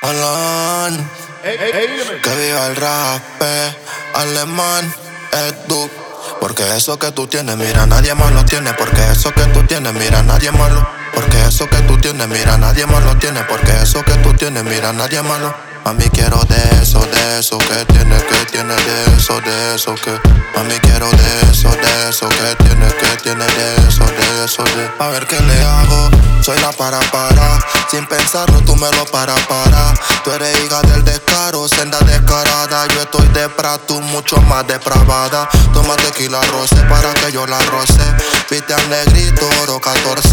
Alan, que viva el rap, alemán, Edu. Porque eso que tú tienes, mira, nadie más lo tiene. Porque eso que tú tienes, mira, nadie más lo. Porque eso que tú tienes, mira, nadie más lo tiene. Porque eso que tú tienes, mira, nadie más lo. A mí quiero de eso, de eso que tiene, que tiene de eso, de eso que. A mí quiero de eso, de eso que tiene, que tiene de eso, de eso, de. A ver qué le hago, soy la para para. Sin pensarlo, tú me lo para para. Tú eres hija del descaro, senda descarada. Yo estoy de tú mucho más depravada. Toma tequila roce para que yo la roce. Viste al negrito, oro 14.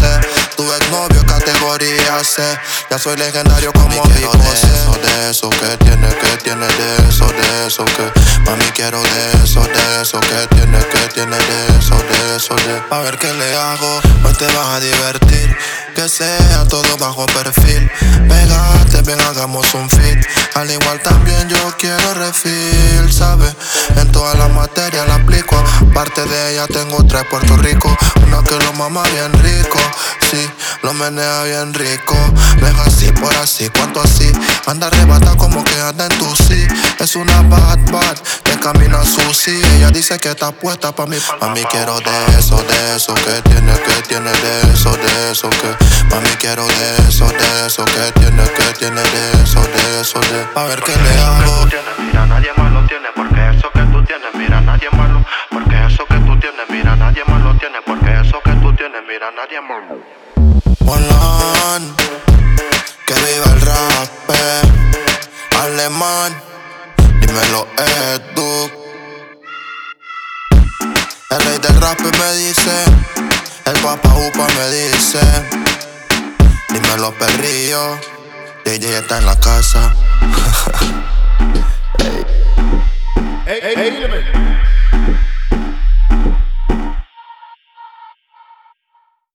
Tu exnovio, categoría C. Ya soy legendario como Vivo de eso, de eso que tiene, que tiene de eso, de eso que. Mami, quiero de eso, de eso que tiene, que tiene de eso, de eso, de. A ver qué le hago, hoy te vas a divertir. Que sea todo bajo perfil. Pégate, ven, hagamos un fit. Al igual también yo quiero refil, ¿sabes? En toda la materia la aplico. Parte de ella tengo tres Puerto Rico. Una que lo mama bien rico, sí, lo menea bien rico. Deja así por así, cuanto así. Anda arrebata como que anda en tu sí. Es una bad bad que camina sushi. Ella dice que está puesta pa' mí. A mí quiero de eso, de eso que tiene, que tiene de eso, de eso que. A mí quiero de eso, de eso que tiene, que tiene de eso, de eso, de. A ver qué le hago. Mira, nadie más lo tiene porque eso que tú tienes, mira, nadie más lo. Porque eso que tú tienes, mira, nadie más lo tiene porque eso que tú tienes, mira, nadie más lo. que viva el rap, alemán, dímelo Edu. El rey del rap me dice, dímelo perrillo, DJ está en la casa.